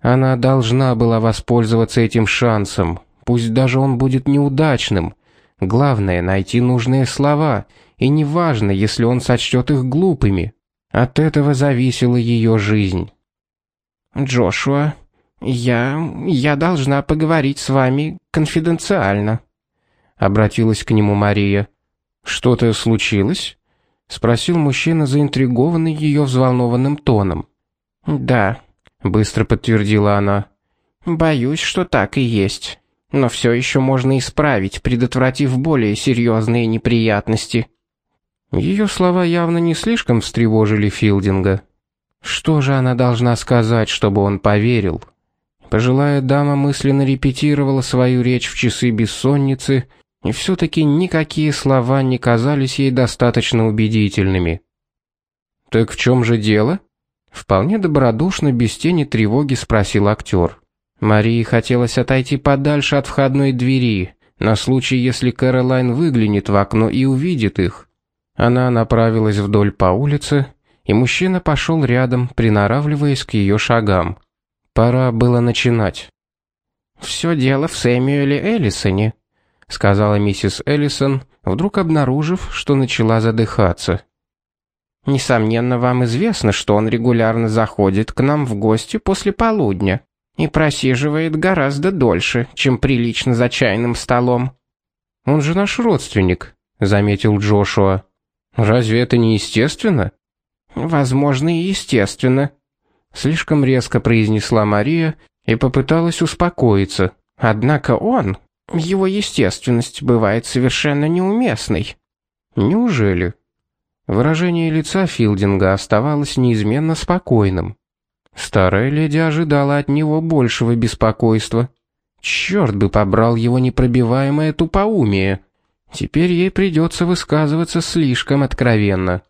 Она должна была воспользоваться этим шансом, пусть даже он будет неудачным. Главное найти нужные слова, и неважно, если он сочтет их глупыми. От этого зависела ее жизнь. Джошуа, я я должна поговорить с вами конфиденциально, обратилась к нему Мария. Что-то случилось? спросил мужчина, заинтригованный ее взволнованным тоном. Да, быстро подтвердила она. Боюсь, что так и есть. Но все еще можно исправить, предотвратив более серьезные неприятности. Ее слова явно не слишком встревожили Филдинга. Что же она должна сказать, чтобы он поверил? Пожилая дама мысленно репетировала свою речь в часы бессонницы, и все таки никакие слова не казались ей достаточно убедительными. Так в чем же дело? Вполне добродушно, без тени тревоги спросил актер. Марии хотелось отойти подальше от входной двери, на случай, если Кэролайн выглянет в окно и увидит их. Она направилась вдоль по улице, и мужчина пошел рядом, приноравливаясь к ее шагам. Пора было начинать. Все дело в Сэмюэле Эллисоне, сказала миссис Эллисон, вдруг обнаружив, что начала задыхаться. Несомненно, вам известно, что он регулярно заходит к нам в гости после полудня и просиживает гораздо дольше, чем прилично за чайным столом. Он же наш родственник, заметил Джошуа. Разве это не естественно? Возможно, и естественно, слишком резко произнесла Мария и попыталась успокоиться. Однако он, его естественность бывает совершенно неуместной. Неужели? Выражение лица Филдинга оставалось неизменно спокойным. Старая леди ожидала от него большего беспокойства. Черт бы побрал его непробиваемое тупоумие. Теперь ей придется высказываться слишком откровенно.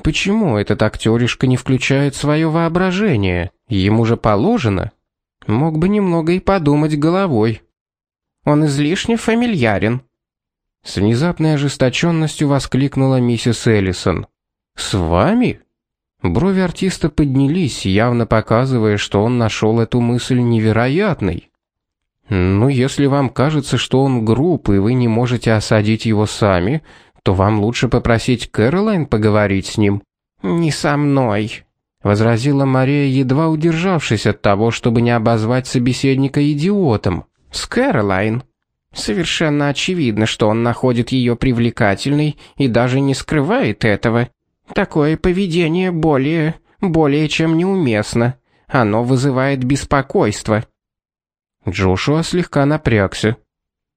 Почему этот актеришка не включает свое воображение? Ему же положено. Мог бы немного и подумать головой. Он излишне фамильярен, с внезапной ожесточенностью воскликнула миссис Эллисон. «С вами?» Брови артиста поднялись, явно показывая, что он нашел эту мысль невероятной. «Ну, если вам кажется, что он груб, и вы не можете осадить его сами, то вам лучше попросить Кэролайн поговорить с ним». «Не со мной», — возразила Мария, едва удержавшись от того, чтобы не обозвать собеседника идиотом. «С Кэролайн». Совершенно очевидно, что он находит ее привлекательной и даже не скрывает этого. Такое поведение более, более чем неуместно. Оно вызывает беспокойство. Джошуа слегка напрягся.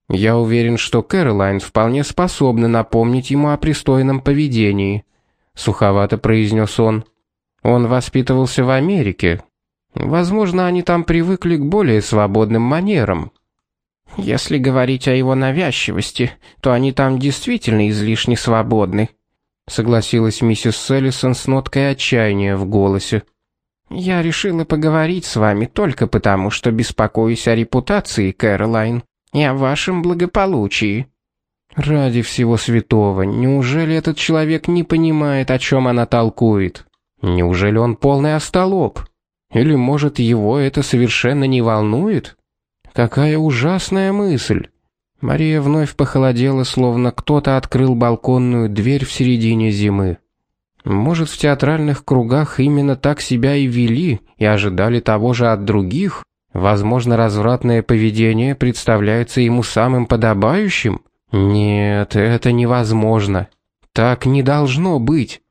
Я уверен, что Кэролайн вполне способна напомнить ему о пристойном поведении, суховато произнес он. Он воспитывался в Америке. Возможно, они там привыкли к более свободным манерам. Если говорить о его навязчивости, то они там действительно излишне свободны, согласилась миссис Селлисон с ноткой отчаяния в голосе. Я решила поговорить с вами только потому, что беспокоюсь о репутации Кэролайн и о вашем благополучии. Ради всего святого, неужели этот человек не понимает, о чем она толкует? Неужели он полный остолоп? Или, может, его это совершенно не волнует? Какая ужасная мысль. Мария вновь похолодела, словно кто-то открыл балконную дверь в середине зимы. Может, в театральных кругах именно так себя и вели и ожидали того же от других? Возможно, развратное поведение представляется ему самым подобающим? Нет, это невозможно. Так не должно быть.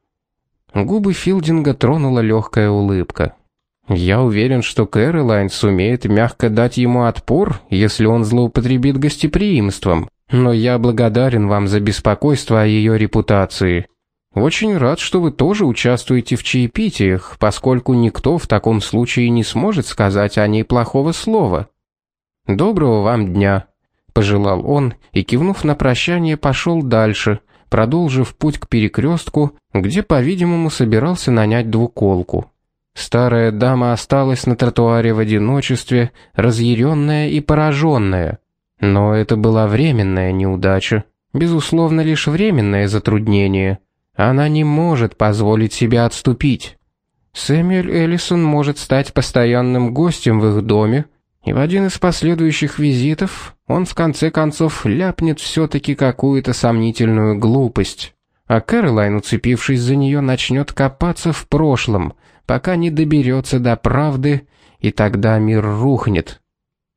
Губы Филдинга тронула легкая улыбка. Я уверен, что Кэролайн сумеет мягко дать ему отпор, если он злоупотребит гостеприимством. Но я благодарен вам за беспокойство о ее репутации. Очень рад, что вы тоже участвуете в чаепитиях, поскольку никто в таком случае не сможет сказать о ней плохого слова. Доброго вам дня, пожелал он и кивнув на прощание, пошел дальше, продолжив путь к перекрестку, где, по-видимому, собирался нанять двуколку. Старая дама осталась на тротуаре в одиночестве, разъяренная и пораженная. Но это была временная неудача, безусловно, лишь временное затруднение. Она не может позволить себе отступить. Сэмюэль Эллисон может стать постоянным гостем в их доме, и в один из последующих визитов он в конце концов ляпнет все-таки какую-то сомнительную глупость. А Кэролайн, уцепившись за нее, начнет копаться в прошлом, пока не доберется до правды, и тогда мир рухнет.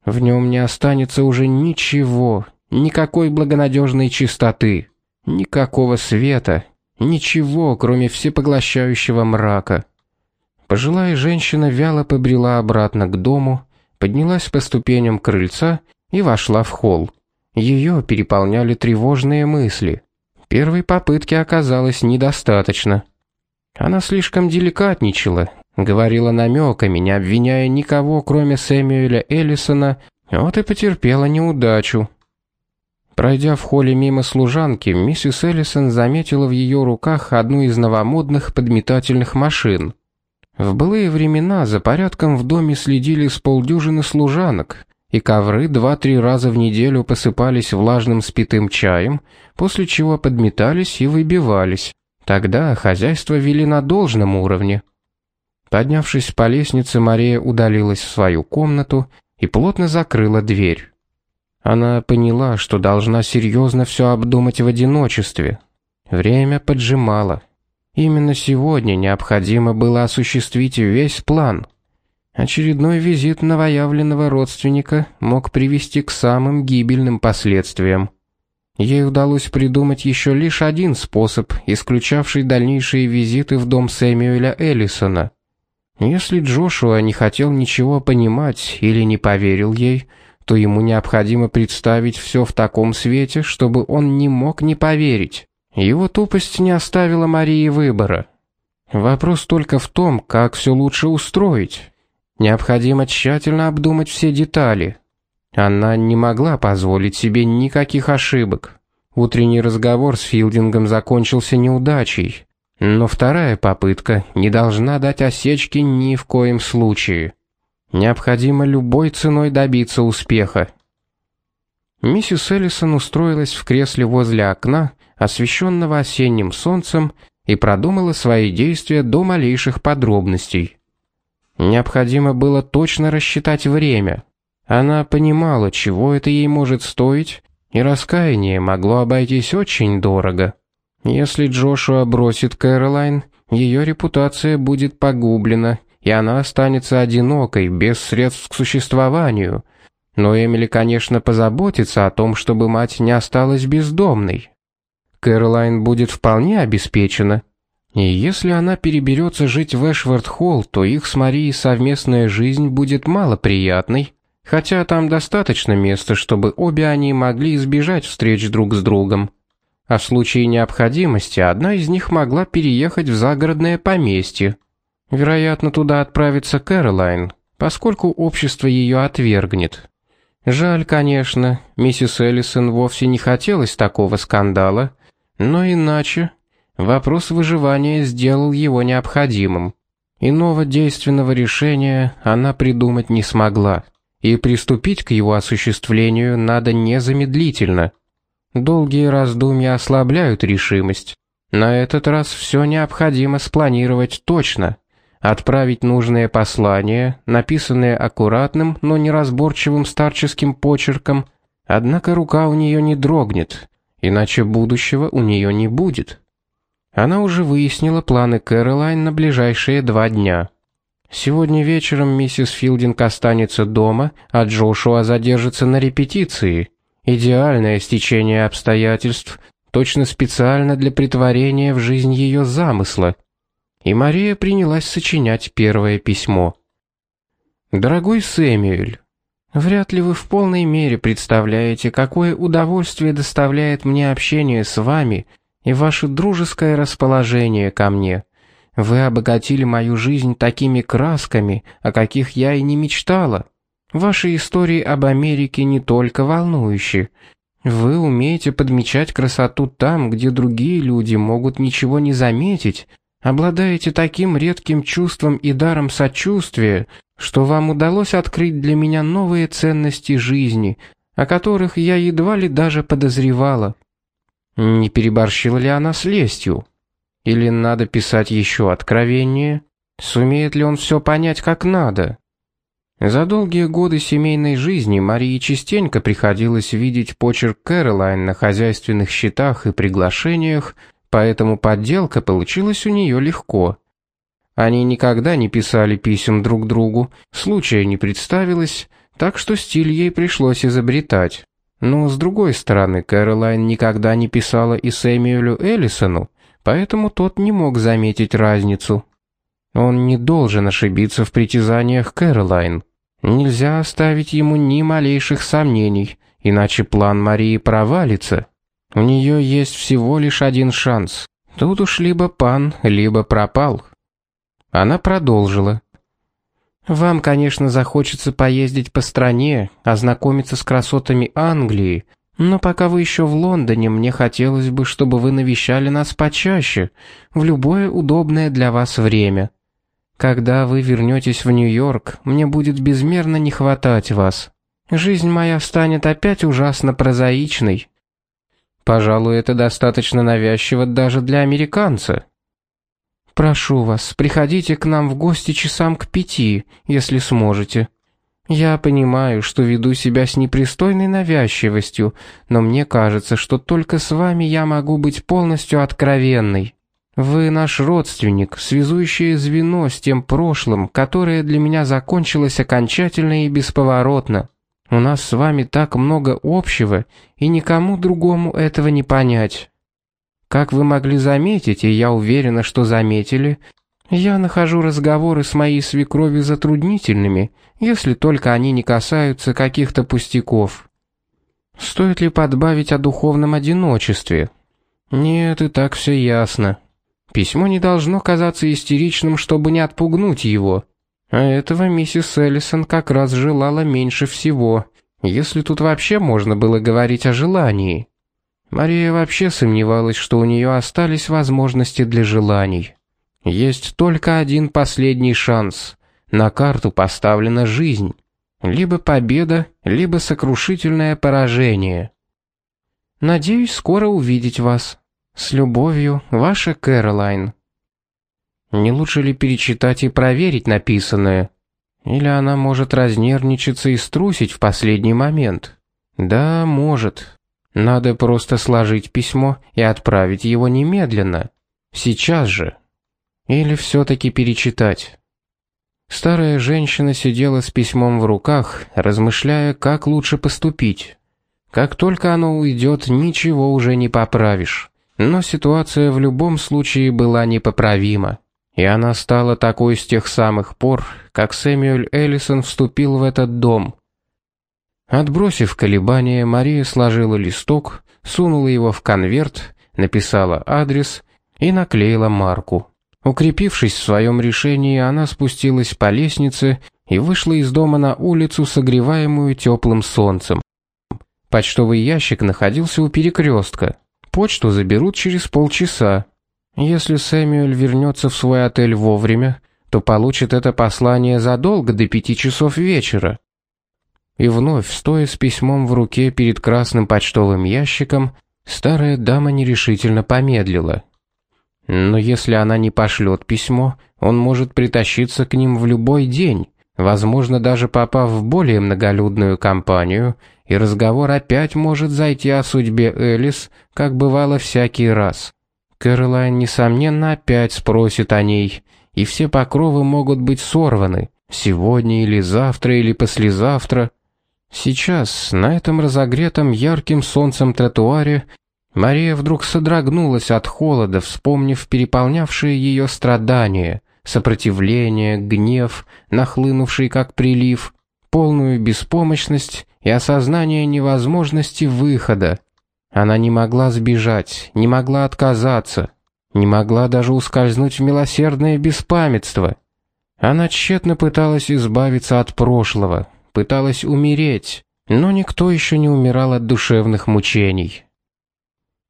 В нем не останется уже ничего, никакой благонадежной чистоты, никакого света, ничего, кроме всепоглощающего мрака. Пожилая женщина вяло побрела обратно к дому, поднялась по ступеням крыльца и вошла в холл. Ее переполняли тревожные мысли. Первой попытки оказалось недостаточно. Она слишком деликатничала, говорила намеками, не обвиняя никого, кроме Сэмюэля Эллисона, вот и потерпела неудачу. Пройдя в холле мимо служанки, миссис Эллисон заметила в ее руках одну из новомодных подметательных машин. В былые времена за порядком в доме следили с полдюжины служанок, и ковры два-три раза в неделю посыпались влажным спитым чаем, после чего подметались и выбивались. Тогда хозяйство вели на должном уровне. Поднявшись по лестнице, Мария удалилась в свою комнату и плотно закрыла дверь. Она поняла, что должна серьезно все обдумать в одиночестве. Время поджимало. Именно сегодня необходимо было осуществить весь план. Очередной визит новоявленного родственника мог привести к самым гибельным последствиям. Ей удалось придумать еще лишь один способ, исключавший дальнейшие визиты в дом Сэмюэля Эллисона. Если Джошуа не хотел ничего понимать или не поверил ей, то ему необходимо представить все в таком свете, чтобы он не мог не поверить. Его тупость не оставила Марии выбора. Вопрос только в том, как все лучше устроить. Необходимо тщательно обдумать все детали. Она не могла позволить себе никаких ошибок. Утренний разговор с Филдингом закончился неудачей, но вторая попытка не должна дать осечки ни в коем случае. Необходимо любой ценой добиться успеха. Миссис Эллисон устроилась в кресле возле окна, освещенного осенним солнцем, и продумала свои действия до малейших подробностей. Необходимо было точно рассчитать время. Она понимала, чего это ей может стоить, и раскаяние могло обойтись очень дорого. Если Джошуа бросит Кэролайн, ее репутация будет погублена, и она останется одинокой, без средств к существованию. Но Эмили, конечно, позаботится о том, чтобы мать не осталась бездомной. Кэролайн будет вполне обеспечена. И если она переберется жить в Эшвард-Холл, то их с Марией совместная жизнь будет малоприятной, хотя там достаточно места, чтобы обе они могли избежать встреч друг с другом. А в случае необходимости одна из них могла переехать в загородное поместье. Вероятно, туда отправится Кэролайн, поскольку общество ее отвергнет. Жаль, конечно, миссис Эллисон вовсе не хотелось такого скандала, но иначе вопрос выживания сделал его необходимым. Иного действенного решения она придумать не смогла, и приступить к его осуществлению надо незамедлительно. Долгие раздумья ослабляют решимость. На этот раз все необходимо спланировать точно. Отправить нужное послание, написанное аккуратным, но неразборчивым старческим почерком, однако рука у нее не дрогнет, иначе будущего у нее не будет. Она уже выяснила планы Кэролайн на ближайшие два дня. Сегодня вечером миссис Филдинг останется дома, а Джошуа задержится на репетиции. Идеальное стечение обстоятельств, точно специально для притворения в жизнь ее замысла. И Мария принялась сочинять первое письмо. Дорогой Сэмюэль, Вряд ли вы в полной мере представляете, какое удовольствие доставляет мне общение с вами и ваше дружеское расположение ко мне. Вы обогатили мою жизнь такими красками, о каких я и не мечтала. Ваши истории об Америке не только волнующие. Вы умеете подмечать красоту там, где другие люди могут ничего не заметить, обладаете таким редким чувством и даром сочувствия, что вам удалось открыть для меня новые ценности жизни, о которых я едва ли даже подозревала. Не переборщила ли она с лестью? Или надо писать еще откровение? Сумеет ли он все понять как надо? За долгие годы семейной жизни Марии частенько приходилось видеть почерк Кэролайн на хозяйственных счетах и приглашениях, поэтому подделка получилась у нее легко. Они никогда не писали писем друг другу, случая не представилось, так что стиль ей пришлось изобретать. Но с другой стороны, Кэролайн никогда не писала и Сэмюэлю Эллисону, поэтому тот не мог заметить разницу. Он не должен ошибиться в притязаниях Кэролайн. Нельзя оставить ему ни малейших сомнений, иначе план Марии провалится. У нее есть всего лишь один шанс. Тут уж либо пан, либо пропал. Она продолжила. Вам, конечно, захочется поездить по стране, ознакомиться с красотами Англии, но пока вы еще в Лондоне, мне хотелось бы, чтобы вы навещали нас почаще, в любое удобное для вас время. Когда вы вернетесь в Нью-Йорк, мне будет безмерно не хватать вас. Жизнь моя станет опять ужасно прозаичной. Пожалуй, это достаточно навязчиво даже для американца. Прошу вас, приходите к нам в гости часам к пяти, если сможете. Я понимаю, что веду себя с непристойной навязчивостью, но мне кажется, что только с вами я могу быть полностью откровенной. Вы наш родственник, связующее звено с тем прошлым, которое для меня закончилось окончательно и бесповоротно. У нас с вами так много общего, и никому другому этого не понять. Как вы могли заметить, и я уверена, что заметили, я нахожу разговоры с моей свекровью затруднительными, если только они не касаются каких-то пустяков. Стоит ли подбавить о духовном одиночестве? Нет, и так все ясно. Письмо не должно казаться истеричным, чтобы не отпугнуть его. А этого миссис Эллисон как раз желала меньше всего, если тут вообще можно было говорить о желании. Мария вообще сомневалась, что у нее остались возможности для желаний. Есть только один последний шанс. На карту поставлена жизнь. Либо победа, либо сокрушительное поражение. Надеюсь скоро увидеть вас. С любовью, ваша Кэролайн. Не лучше ли перечитать и проверить написанное? Или она может разнервничаться и струсить в последний момент? Да, может. Надо просто сложить письмо и отправить его немедленно. Сейчас же. Или все-таки перечитать. Старая женщина сидела с письмом в руках, размышляя, как лучше поступить. Как только оно уйдет, ничего уже не поправишь. Но ситуация в любом случае была непоправима. И она стала такой с тех самых пор, как Сэмюэль Эллисон вступил в этот дом. Отбросив колебания, Мария сложила листок, сунула его в конверт, написала адрес и наклеила марку. Укрепившись в своем решении, она спустилась по лестнице и вышла из дома на улицу, согреваемую теплым солнцем. Почтовый ящик находился у перекрестка. Почту заберут через полчаса. Если Сэмюэль вернется в свой отель вовремя, то получит это послание задолго до пяти часов вечера. И вновь, стоя с письмом в руке перед красным почтовым ящиком, старая дама нерешительно помедлила. Но если она не пошлет письмо, он может притащиться к ним в любой день, возможно, даже попав в более многолюдную компанию, и разговор опять может зайти о судьбе Элис, как бывало всякий раз. Кэролайн, несомненно, опять спросит о ней, и все покровы могут быть сорваны, сегодня или завтра или послезавтра, Сейчас, на этом разогретом ярким солнцем тротуаре, Мария вдруг содрогнулась от холода, вспомнив переполнявшие ее страдания, сопротивление, гнев, нахлынувший как прилив, полную беспомощность и осознание невозможности выхода. Она не могла сбежать, не могла отказаться, не могла даже ускользнуть в милосердное беспамятство. Она тщетно пыталась избавиться от прошлого, пыталась умереть, но никто еще не умирал от душевных мучений.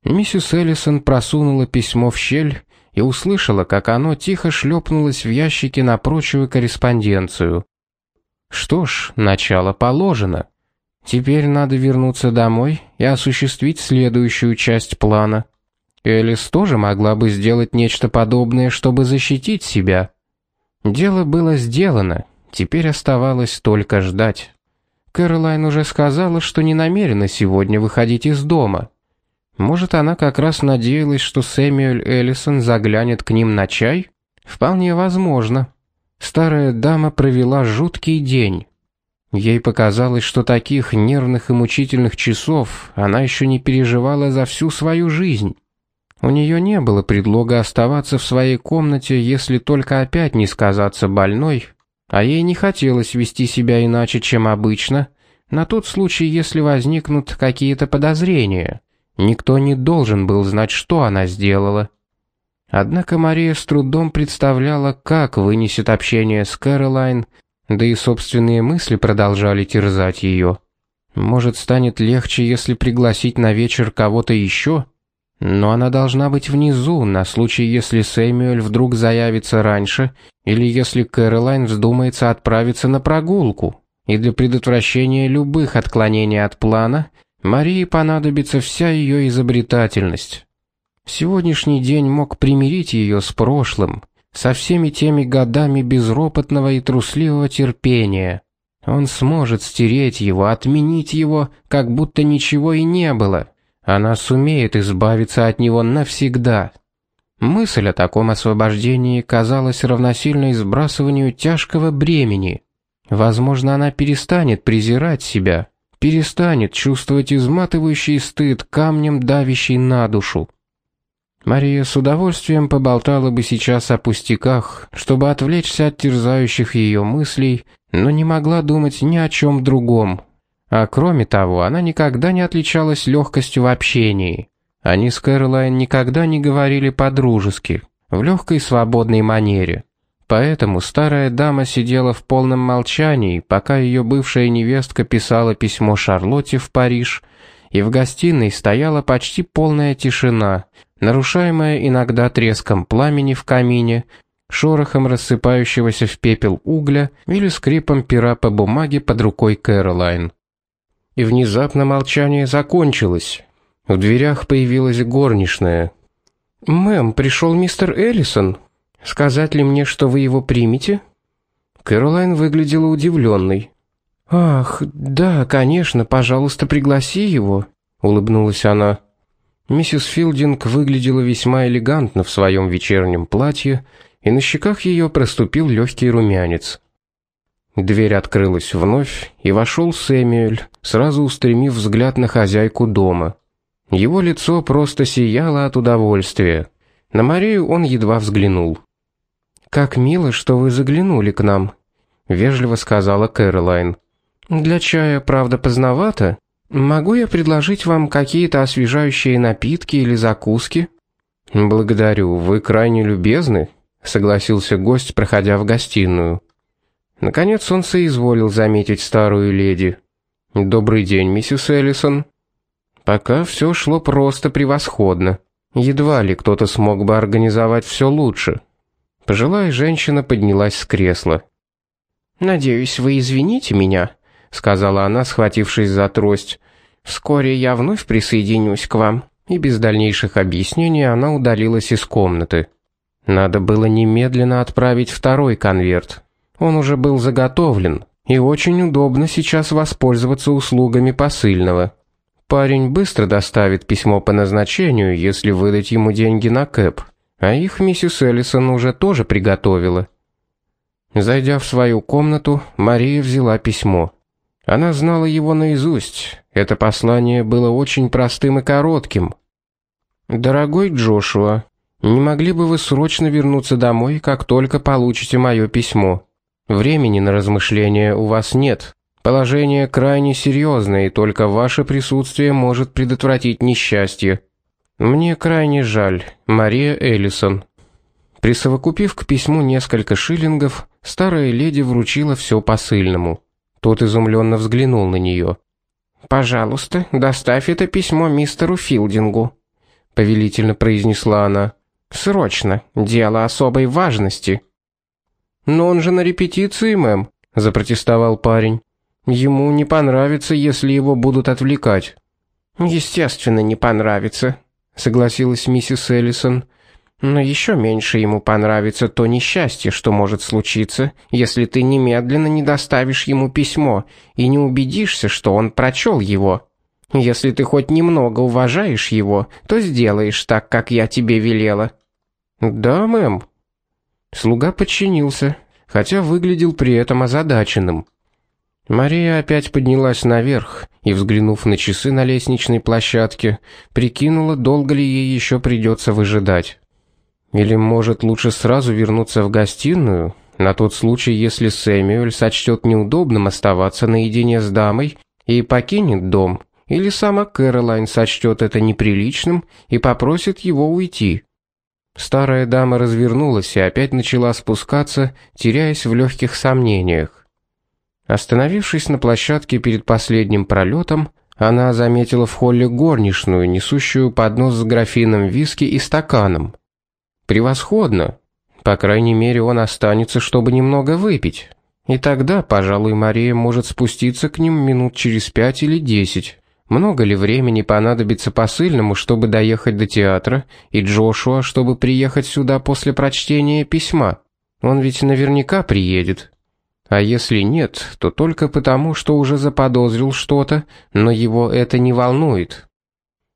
Миссис Эллисон просунула письмо в щель и услышала, как оно тихо шлепнулось в ящике на прочую корреспонденцию. Что ж, начало положено. Теперь надо вернуться домой и осуществить следующую часть плана. Элис тоже могла бы сделать нечто подобное, чтобы защитить себя. Дело было сделано, теперь оставалось только ждать. Кэролайн уже сказала, что не намерена сегодня выходить из дома. Может, она как раз надеялась, что Сэмюэль Эллисон заглянет к ним на чай? Вполне возможно. Старая дама провела жуткий день. Ей показалось, что таких нервных и мучительных часов она еще не переживала за всю свою жизнь. У нее не было предлога оставаться в своей комнате, если только опять не сказаться больной, а ей не хотелось вести себя иначе, чем обычно, на тот случай, если возникнут какие-то подозрения. Никто не должен был знать, что она сделала. Однако Мария с трудом представляла, как вынесет общение с Кэролайн, да и собственные мысли продолжали терзать ее. Может, станет легче, если пригласить на вечер кого-то еще? Но она должна быть внизу на случай, если Сэмюэль вдруг заявится раньше или если Кэролайн вздумается отправиться на прогулку. И для предотвращения любых отклонений от плана Марии понадобится вся ее изобретательность. Сегодняшний день мог примирить ее с прошлым, со всеми теми годами безропотного и трусливого терпения. Он сможет стереть его, отменить его, как будто ничего и не было. Она сумеет избавиться от него навсегда. Мысль о таком освобождении казалась равносильной сбрасыванию тяжкого бремени. Возможно, она перестанет презирать себя, перестанет чувствовать изматывающий стыд камнем давящий на душу. Мария с удовольствием поболтала бы сейчас о пустяках, чтобы отвлечься от терзающих ее мыслей, но не могла думать ни о чем другом. А кроме того, она никогда не отличалась легкостью в общении. Они с Кэролайн никогда не говорили по-дружески, в легкой свободной манере. Поэтому старая дама сидела в полном молчании, пока ее бывшая невестка писала письмо Шарлотте в Париж, и в гостиной стояла почти полная тишина, нарушаемая иногда треском пламени в камине, шорохом рассыпающегося в пепел угля или скрипом пера по бумаге под рукой Кэролайн. И внезапно молчание закончилось. В дверях появилась горничная. «Мэм, пришел мистер Эллисон. Сказать ли мне, что вы его примете?» Кэролайн выглядела удивленной. «Ах, да, конечно, пожалуйста, пригласи его», — улыбнулась она. Миссис Филдинг выглядела весьма элегантно в своем вечернем платье, и на щеках ее проступил легкий румянец. Дверь открылась вновь, и вошел Сэмюэль, сразу устремив взгляд на хозяйку дома. Его лицо просто сияло от удовольствия. На Марию он едва взглянул. «Как мило, что вы заглянули к нам», — вежливо сказала Кэролайн. «Для чая, правда, поздновато, Могу я предложить вам какие-то освежающие напитки или закуски? Благодарю, вы крайне любезны, согласился гость, проходя в гостиную. Наконец он соизволил заметить старую леди. Добрый день, миссис Эллисон. Пока все шло просто превосходно. Едва ли кто-то смог бы организовать все лучше. Пожилая женщина поднялась с кресла. Надеюсь, вы извините меня, сказала она, схватившись за трость. Вскоре я вновь присоединюсь к вам. И без дальнейших объяснений она удалилась из комнаты. Надо было немедленно отправить второй конверт. Он уже был заготовлен, и очень удобно сейчас воспользоваться услугами посыльного. Парень быстро доставит письмо по назначению, если выдать ему деньги на кэп, а их миссис Эллисон уже тоже приготовила. Зайдя в свою комнату, Мария взяла письмо. Она знала его наизусть. Это послание было очень простым и коротким. Дорогой Джошуа, не могли бы вы срочно вернуться домой, как только получите мое письмо? Времени на размышления у вас нет. Положение крайне серьезное, и только ваше присутствие может предотвратить несчастье. Мне крайне жаль, Мария Эллисон. Присовокупив к письму несколько шиллингов, старая леди вручила все посыльному. Тот изумленно взглянул на нее. «Пожалуйста, доставь это письмо мистеру Филдингу», — повелительно произнесла она. «Срочно, дело особой важности». «Но он же на репетиции, мэм», — запротестовал парень. «Ему не понравится, если его будут отвлекать». «Естественно, не понравится», — согласилась миссис Эллисон. Но еще меньше ему понравится то несчастье, что может случиться, если ты немедленно не доставишь ему письмо и не убедишься, что он прочел его. Если ты хоть немного уважаешь его, то сделаешь так, как я тебе велела». «Да, мэм». Слуга подчинился, хотя выглядел при этом озадаченным. Мария опять поднялась наверх и, взглянув на часы на лестничной площадке, прикинула, долго ли ей еще придется выжидать. Или, может, лучше сразу вернуться в гостиную, на тот случай, если Сэмюэль сочтет неудобным оставаться наедине с дамой и покинет дом, или сама Кэролайн сочтет это неприличным и попросит его уйти. Старая дама развернулась и опять начала спускаться, теряясь в легких сомнениях. Остановившись на площадке перед последним пролетом, она заметила в холле горничную, несущую поднос с графином виски и стаканом. Превосходно. По крайней мере, он останется, чтобы немного выпить. И тогда, пожалуй, Мария может спуститься к ним минут через пять или десять. Много ли времени понадобится посыльному, чтобы доехать до театра, и Джошуа, чтобы приехать сюда после прочтения письма? Он ведь наверняка приедет. А если нет, то только потому, что уже заподозрил что-то, но его это не волнует.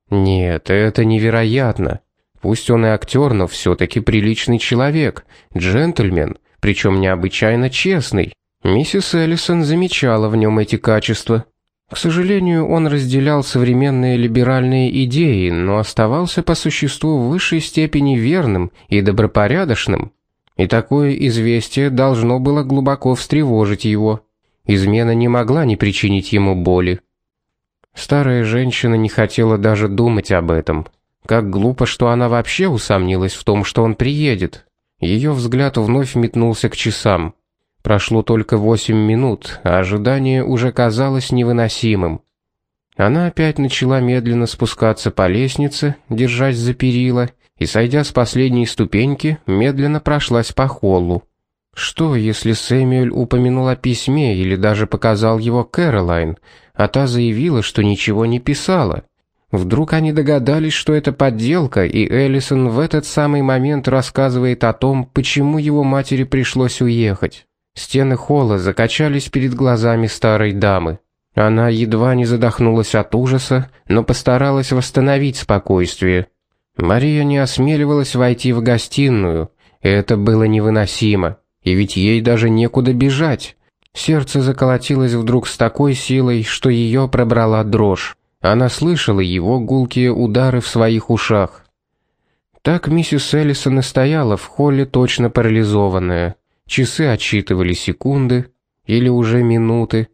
Нет, это невероятно. Пусть он и актер, но все-таки приличный человек, джентльмен, причем необычайно честный. Миссис Эллисон замечала в нем эти качества. К сожалению, он разделял современные либеральные идеи, но оставался по существу в высшей степени верным и добропорядочным. И такое известие должно было глубоко встревожить его. Измена не могла не причинить ему боли. Старая женщина не хотела даже думать об этом. Как глупо, что она вообще усомнилась в том, что он приедет. Ее взгляд вновь метнулся к часам. Прошло только восемь минут, а ожидание уже казалось невыносимым. Она опять начала медленно спускаться по лестнице, держась за перила, и, сойдя с последней ступеньки, медленно прошлась по холлу. Что, если Сэмюэль упомянул о письме или даже показал его Кэролайн, а та заявила, что ничего не писала? Вдруг они догадались, что это подделка, и Эллисон в этот самый момент рассказывает о том, почему его матери пришлось уехать. Стены холла закачались перед глазами старой дамы. Она едва не задохнулась от ужаса, но постаралась восстановить спокойствие. Мария не осмеливалась войти в гостиную. Это было невыносимо, и ведь ей даже некуда бежать. Сердце заколотилось вдруг с такой силой, что ее пробрала дрожь. Она слышала его гулкие удары в своих ушах. Так миссис Эллисон и стояла в холле точно парализованная. Часы отсчитывали секунды или уже минуты.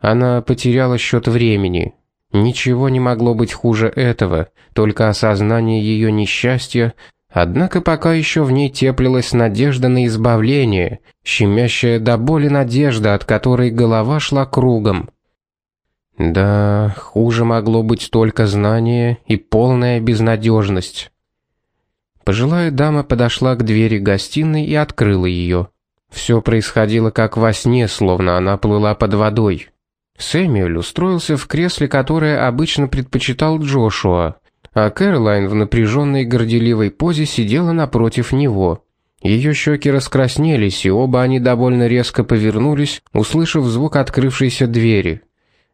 Она потеряла счет времени. Ничего не могло быть хуже этого, только осознание ее несчастья, однако пока еще в ней теплилась надежда на избавление, щемящая до боли надежда, от которой голова шла кругом. Да, хуже могло быть только знание и полная безнадежность. Пожилая дама подошла к двери гостиной и открыла ее. Все происходило как во сне, словно она плыла под водой. Сэмюэль устроился в кресле, которое обычно предпочитал Джошуа, а Кэролайн в напряженной горделивой позе сидела напротив него. Ее щеки раскраснелись, и оба они довольно резко повернулись, услышав звук открывшейся двери.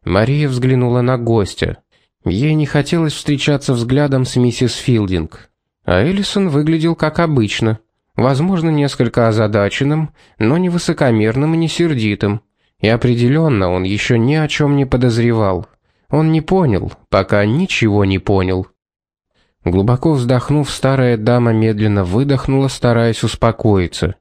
Мария взглянула на гостя. Ей не хотелось встречаться взглядом с миссис Филдинг. А Эллисон выглядел как обычно, возможно, несколько озадаченным, но не высокомерным и не сердитым. И определенно он еще ни о чем не подозревал. Он не понял, пока ничего не понял. Глубоко вздохнув, старая дама медленно выдохнула, стараясь успокоиться.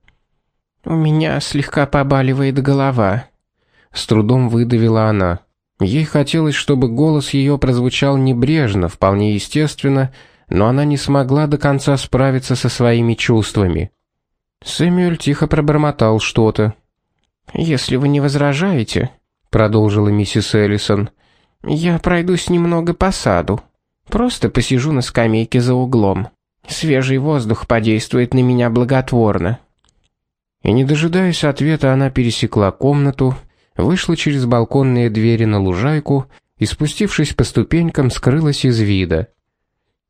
«У меня слегка побаливает голова», — с трудом выдавила она. Ей хотелось, чтобы голос ее прозвучал небрежно, вполне естественно, но она не смогла до конца справиться со своими чувствами. Сэмюэль тихо пробормотал что-то. «Если вы не возражаете», — продолжила миссис Эллисон, — «я пройдусь немного по саду. Просто посижу на скамейке за углом. Свежий воздух подействует на меня благотворно». И не дожидаясь ответа, она пересекла комнату, вышла через балконные двери на лужайку и, спустившись по ступенькам, скрылась из вида.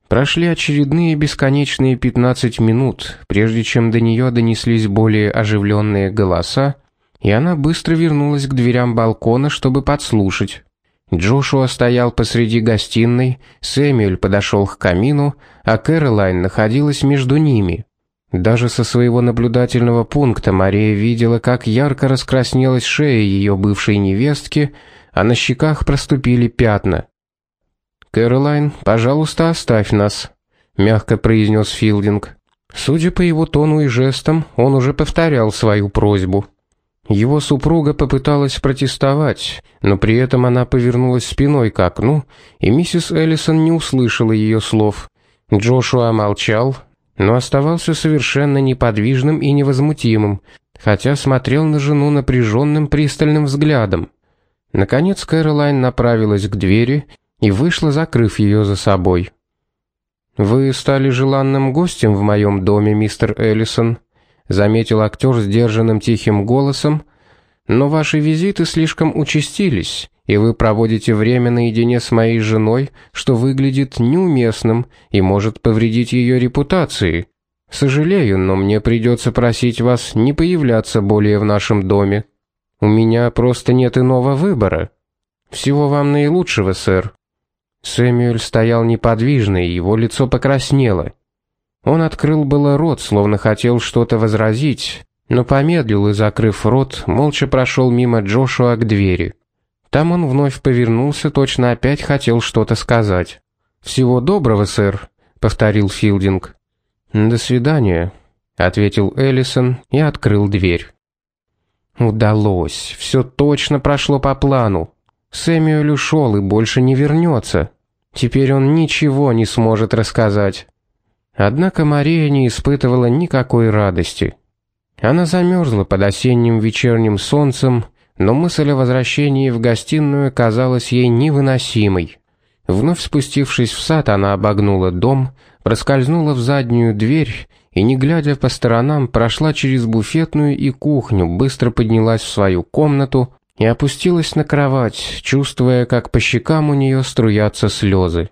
Прошли очередные бесконечные 15 минут, прежде чем до нее донеслись более оживленные голоса, и она быстро вернулась к дверям балкона, чтобы подслушать. Джошуа стоял посреди гостиной, Сэмюэль подошел к камину, а Кэролайн находилась между ними. Даже со своего наблюдательного пункта Мария видела, как ярко раскраснелась шея ее бывшей невестки, а на щеках проступили пятна. «Кэролайн, пожалуйста, оставь нас», — мягко произнес Филдинг. Судя по его тону и жестам, он уже повторял свою просьбу. Его супруга попыталась протестовать, но при этом она повернулась спиной к окну, и миссис Эллисон не услышала ее слов. Джошуа молчал, но оставался совершенно неподвижным и невозмутимым, хотя смотрел на жену напряженным пристальным взглядом. Наконец Кэролайн направилась к двери и вышла, закрыв ее за собой. Вы стали желанным гостем в моем доме, мистер Эллисон, заметил актер сдержанным тихим голосом. Но ваши визиты слишком участились, и вы проводите время наедине с моей женой, что выглядит неуместным и может повредить ее репутации. Сожалею, но мне придется просить вас не появляться более в нашем доме. У меня просто нет иного выбора. Всего вам наилучшего, сэр. Сэмюэль стоял неподвижно, и его лицо покраснело. Он открыл было рот, словно хотел что-то возразить, но помедлил и, закрыв рот, молча прошел мимо Джошуа к двери. Там он вновь повернулся, точно опять хотел что-то сказать. «Всего доброго, сэр», — повторил Филдинг. «До свидания», — ответил Эллисон и открыл дверь. Удалось, все точно прошло по плану. Сэмюэль ушел и больше не вернется. Теперь он ничего не сможет рассказать. Однако Мария не испытывала никакой радости. Она замерзла под осенним вечерним солнцем, но мысль о возвращении в гостиную казалась ей невыносимой. Вновь спустившись в сад, она обогнула дом, проскользнула в заднюю дверь и, не глядя по сторонам, прошла через буфетную и кухню, быстро поднялась в свою комнату и опустилась на кровать, чувствуя, как по щекам у нее струятся слезы.